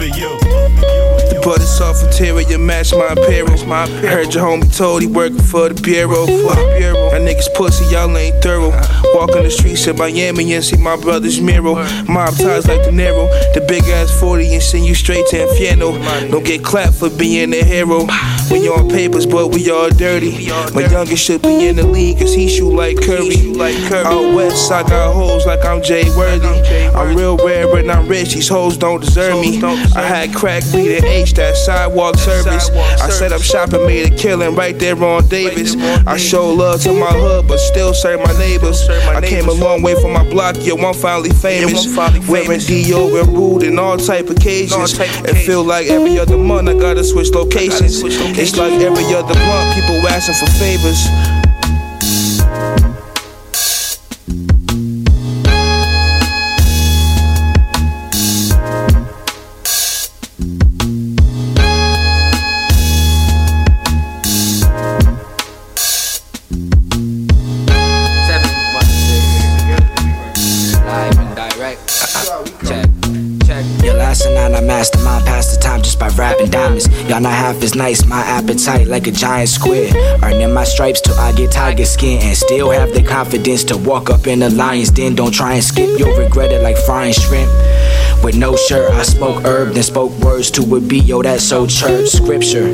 for you. The butter soft interior match my appearance. My appearance. Heard your homie told he working for the bureau. For the bureau. That niggas pussy, y'all ain't thorough. Uh-huh. Walking the streets in Miami and see my brother's mirror. Mob ties like De Niro. The big ass 40 and send you straight to Inferno. Don't get clapped for being a hero. When you on papers, but we all dirty. My youngest should be in the league, cause he shoot like Curry. Out west, I got hoes like I'm Jay Worthy. I'm real rare, but not rich. These hoes don't deserve me. I had crack weed and H, that sidewalk service. I set up shop and made a killing right there on Davis. I show love to my hood, but still serve my neighbors. I came a long way from my block, yo, I'm finally famous. Wearing Dior and rude in all type of occasions. It feel like every other month I gotta switch locations. It's like every other month, people asking for favors. Mastermind past the time just by rapping diamonds. Y'all not half as nice, my appetite like a giant squid. Earning my stripes till I get tiger skin and still have the confidence to walk up in the lion's den. Don't try and skip, you'll regret it like frying shrimp. With no shirt, I spoke herb, then spoke words to a beat, yo, that's so church scripture.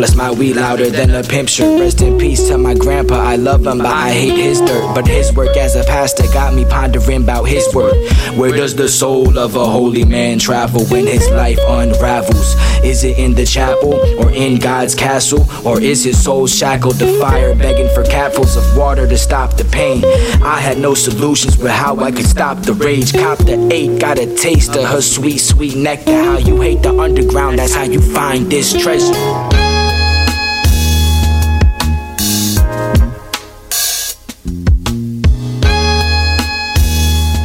Plus my weed louder than a pimp shirt. Rest in peace to my grandpa, I love him, but I hate his dirt. But his work as a pastor got me pondering about his worth. Where does the soul of a holy man travel when his life unravels? Is it in the chapel or in God's castle? Or is his soul shackled to fire, begging for capfuls of water to stop the pain? I had no solutions with how I could stop the rage. Cop the eight, got a taste of her sweet, sweet nectar. How you hate the underground, that's how you find this treasure.